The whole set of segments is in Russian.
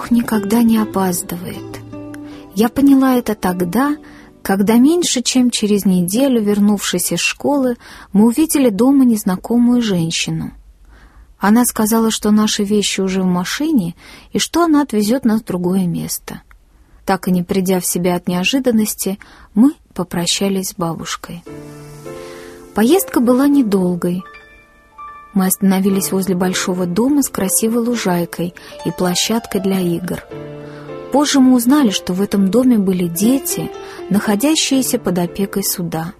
Бог никогда не опаздывает. Я поняла это тогда, когда меньше чем через неделю, вернувшись из школы, мы увидели дома незнакомую женщину. Она сказала, что наши вещи уже в машине и что она отвезет нас в другое место. Так и не придя в себя от неожиданности, мы попрощались с бабушкой. Поездка была недолгой. Мы остановились возле большого дома с красивой лужайкой и площадкой для игр. Позже мы узнали, что в этом доме были дети, находящиеся под опекой суда.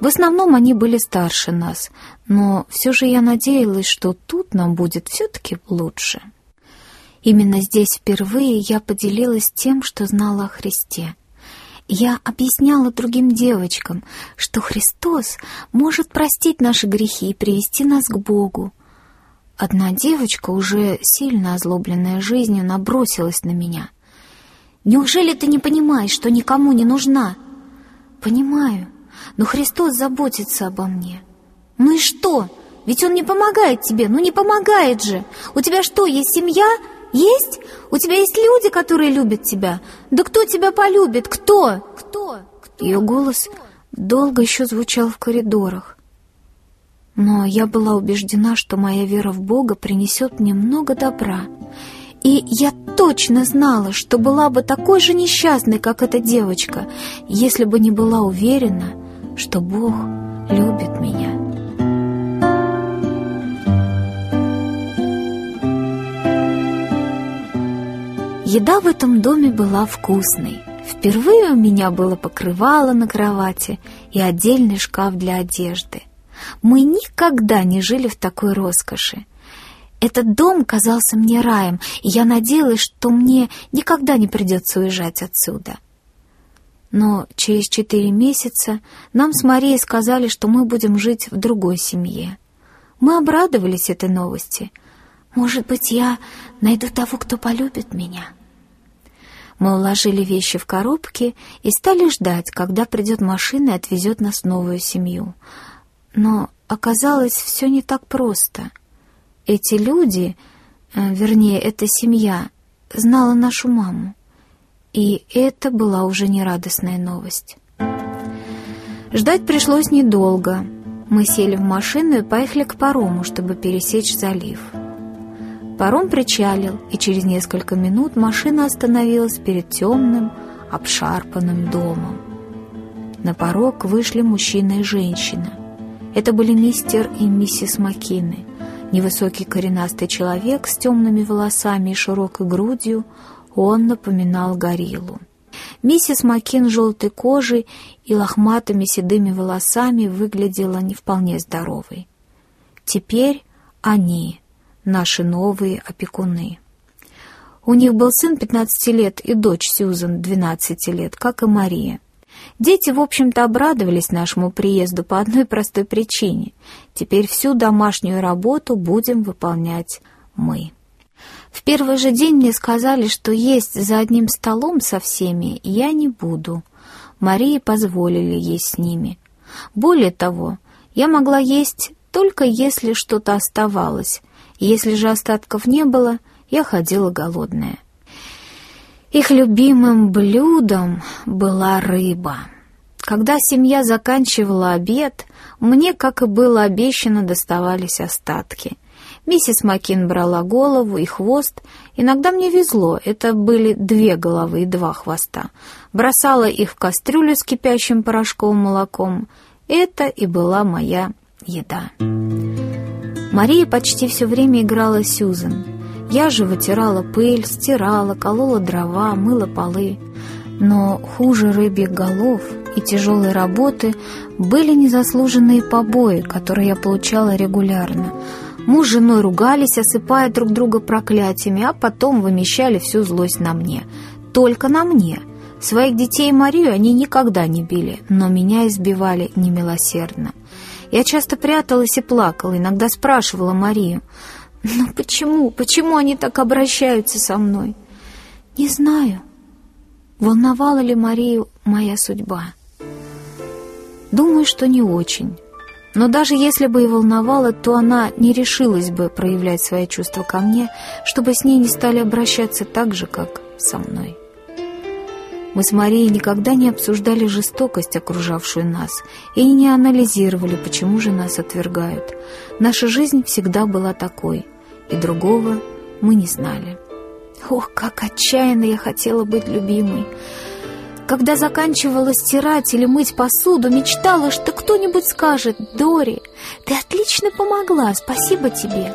В основном они были старше нас, но все же я надеялась, что тут нам будет все-таки лучше. Именно здесь впервые я поделилась тем, что знала о Христе. Я объясняла другим девочкам, что Христос может простить наши грехи и привести нас к Богу. Одна девочка, уже сильно озлобленная жизнью, набросилась на меня. «Неужели ты не понимаешь, что никому не нужна?» «Понимаю, но Христос заботится обо мне». «Ну и что? Ведь Он не помогает тебе, ну не помогает же! У тебя что, есть семья?» Есть? У тебя есть люди, которые любят тебя? Да кто тебя полюбит? Кто? Кто? кто? Ее голос долго еще звучал в коридорах. Но я была убеждена, что моя вера в Бога принесет мне много добра. И я точно знала, что была бы такой же несчастной, как эта девочка, если бы не была уверена, что Бог любит меня. Еда в этом доме была вкусной. Впервые у меня было покрывало на кровати и отдельный шкаф для одежды. Мы никогда не жили в такой роскоши. Этот дом казался мне раем, и я надеялась, что мне никогда не придется уезжать отсюда. Но через четыре месяца нам с Марией сказали, что мы будем жить в другой семье. Мы обрадовались этой новости. «Может быть, я найду того, кто полюбит меня?» Мы уложили вещи в коробки и стали ждать, когда придет машина и отвезет нас в новую семью. Но оказалось все не так просто. Эти люди, э, вернее, эта семья, знала нашу маму. И это была уже не радостная новость. Ждать пришлось недолго. Мы сели в машину и поехали к парому, чтобы пересечь залив. Паром причалил, и через несколько минут машина остановилась перед темным, обшарпанным домом. На порог вышли мужчина и женщина. Это были мистер и миссис Маккины. Невысокий коренастый человек с темными волосами и широкой грудью, он напоминал гориллу. Миссис Маккин желтой кожей и лохматыми седыми волосами выглядела не вполне здоровой. Теперь они, наши новые опекуны. У них был сын 15 лет и дочь Сьюзан 12 лет, как и Мария. Дети, в общем-то, обрадовались нашему приезду по одной простой причине. Теперь всю домашнюю работу будем выполнять мы. В первый же день мне сказали, что есть за одним столом со всеми я не буду. Марии позволили есть с ними. Более того, я могла есть только если что-то оставалось, если же остатков не было, я ходила голодная. Их любимым блюдом была рыба. Когда семья заканчивала обед, мне, как и было обещано, доставались остатки. Миссис Макин брала голову и хвост. Иногда мне везло, это были две головы и два хвоста. Бросала их в кастрюлю с кипящим порошковым молоком. Это и была моя еда. Мария почти все время играла Сюзан. Я же вытирала пыль, стирала, колола дрова, мыла полы. Но хуже рыбьих голов и тяжелой работы были незаслуженные побои, которые я получала регулярно. Муж с женой ругались, осыпая друг друга проклятиями, а потом вымещали всю злость на мне. Только на мне. Своих детей и Марию они никогда не били, но меня избивали немилосердно. Я часто пряталась и плакала, иногда спрашивала Марию, «Ну почему, почему они так обращаются со мной?» «Не знаю, волновала ли Марию моя судьба. Думаю, что не очень. Но даже если бы и волновала, то она не решилась бы проявлять свои чувства ко мне, чтобы с ней не стали обращаться так же, как со мной. Мы с Марией никогда не обсуждали жестокость, окружавшую нас, и не анализировали, почему же нас отвергают. Наша жизнь всегда была такой, и другого мы не знали. Ох, как отчаянно я хотела быть любимой! Когда заканчивала стирать или мыть посуду, мечтала, что кто-нибудь скажет «Дори, ты отлично помогла, спасибо тебе».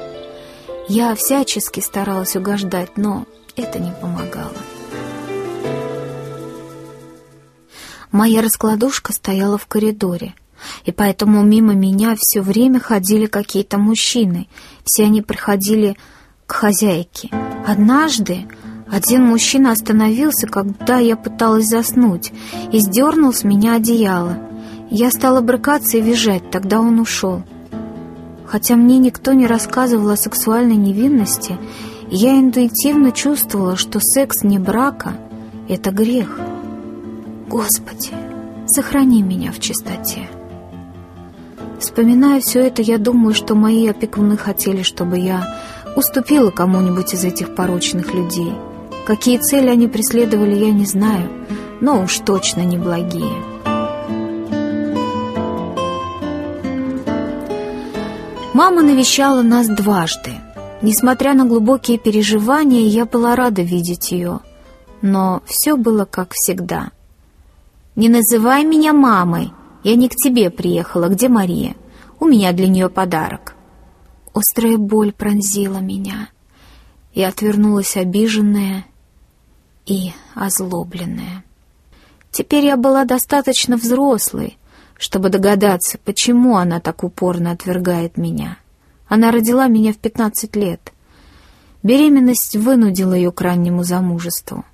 Я всячески старалась угождать, но это не помогало. Моя раскладушка стояла в коридоре, и поэтому мимо меня все время ходили какие-то мужчины. Все они приходили к хозяйке. Однажды один мужчина остановился, когда я пыталась заснуть, и сдернул с меня одеяло. Я стала брыкаться и визжать, тогда он ушел. Хотя мне никто не рассказывал о сексуальной невинности, я интуитивно чувствовала, что секс не брака — это грех. Господи, сохрани меня в чистоте. Вспоминая все это, я думаю, что мои опекуны хотели, чтобы я уступила кому-нибудь из этих порочных людей — Какие цели они преследовали, я не знаю, но уж точно не благие. Мама навещала нас дважды. Несмотря на глубокие переживания, я была рада видеть ее. Но все было как всегда. «Не называй меня мамой. Я не к тебе приехала. Где Мария? У меня для нее подарок». Острая боль пронзила меня. Я отвернулась обиженная и озлобленная. Теперь я была достаточно взрослой, чтобы догадаться, почему она так упорно отвергает меня. Она родила меня в 15 лет. Беременность вынудила ее к раннему замужеству.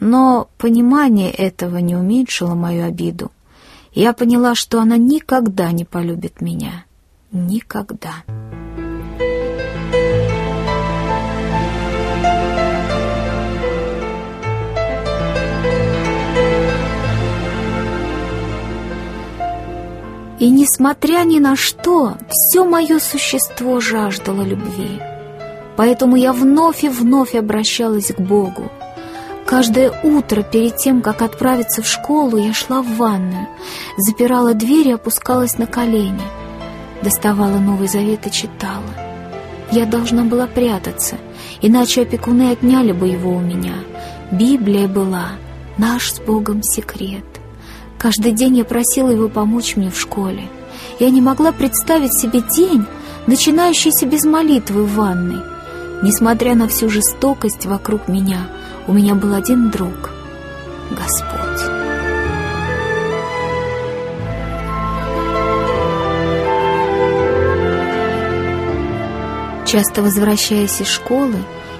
Но понимание этого не уменьшило мою обиду. Я поняла, что она никогда не полюбит меня. Никогда. И, несмотря ни на что, все мое существо жаждало любви. Поэтому я вновь и вновь обращалась к Богу. Каждое утро перед тем, как отправиться в школу, я шла в ванную, запирала дверь и опускалась на колени. Доставала Новый Завет и читала. Я должна была прятаться, иначе опекуны отняли бы его у меня. Библия была наш с Богом секрет. Каждый день я просила его помочь мне в школе. Я не могла представить себе день, начинающийся без молитвы в ванной. Несмотря на всю жестокость вокруг меня, у меня был один друг — Господь. Часто возвращаясь из школы,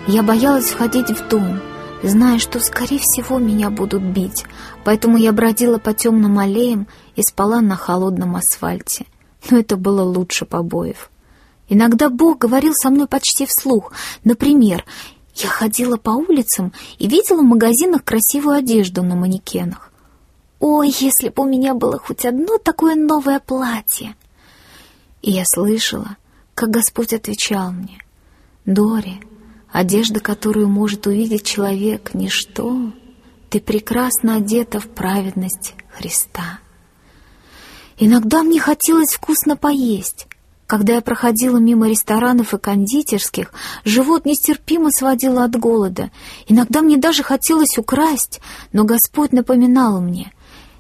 я боялась входить в дом — зная, что, скорее всего, меня будут бить, поэтому я бродила по темным аллеям и спала на холодном асфальте. Но это было лучше побоев. Иногда Бог говорил со мной почти вслух. Например, я ходила по улицам и видела в магазинах красивую одежду на манекенах. «Ой, если бы у меня было хоть одно такое новое платье!» И я слышала, как Господь отвечал мне, «Дори, Одежда, которую может увидеть человек, — ничто. Ты прекрасно одета в праведность Христа. Иногда мне хотелось вкусно поесть. Когда я проходила мимо ресторанов и кондитерских, живот нестерпимо сводило от голода. Иногда мне даже хотелось украсть, но Господь напоминал мне,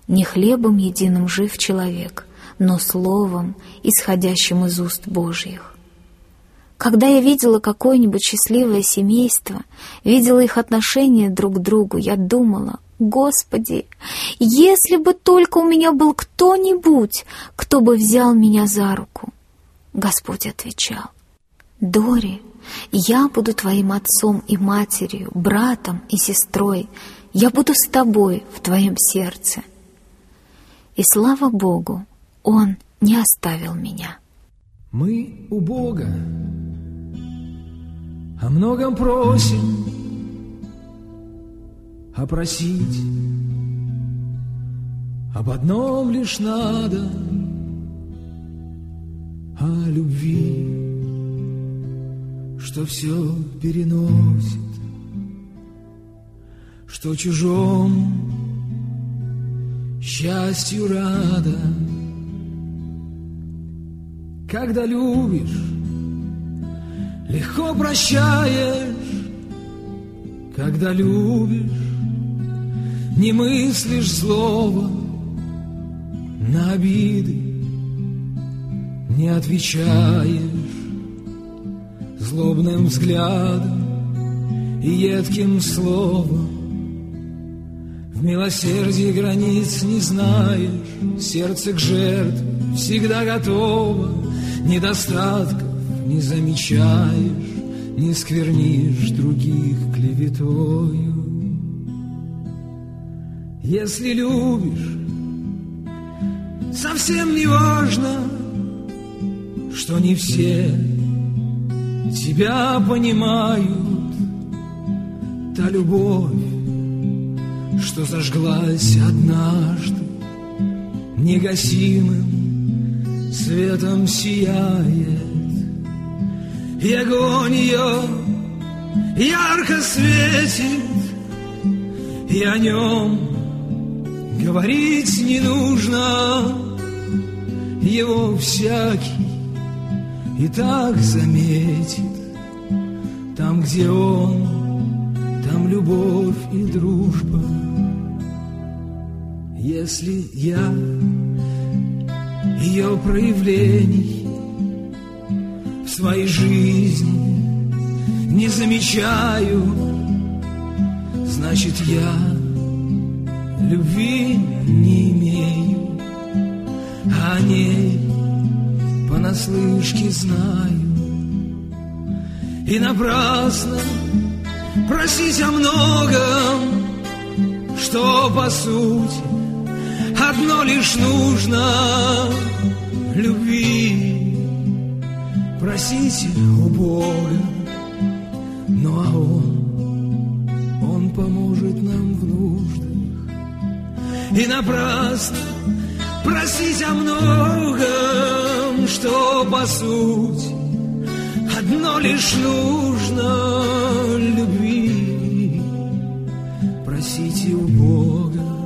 не хлебом единым жив человек, но словом, исходящим из уст Божьих. Когда я видела какое-нибудь счастливое семейство, видела их отношения друг к другу, я думала, Господи, если бы только у меня был кто-нибудь, кто бы взял меня за руку. Господь отвечал, Дори, я буду твоим отцом и матерью, братом и сестрой, я буду с тобой в твоем сердце. И слава Богу, Он не оставил меня. Мы у Бога о многом просим, а просить об одном лишь надо любви, что все переносит, что чужом счастью рада. Когда любишь, легко прощаешь, когда любишь, не мыслишь злого на обиды, не отвечаешь злобным взглядом и едким словом. В милосердии границ не знаешь, сердце к жертве всегда готово, недостатков не замечаешь, не сквернишь других клеветою. Если любишь, совсем не важно, что не все тебя понимают. Та любовь, что зажглась однажды, негасимым светом сияет. И огонь ее ярко светит, и о нем говорить не нужно, его всякий и так заметит, там, где он, там любовь и дружба. Если я ее проявлений в своей жизни не замечаю, значит я любви не имею, а о ней понаслышке знаю. И напрасно просить о многом, что по сути одно лишь нужно любви. Просите у Бога, ну а Он, Он поможет нам в нуждах. И напрасно просить о многом, что по сути одно лишь нужно любви. Просите у Бога.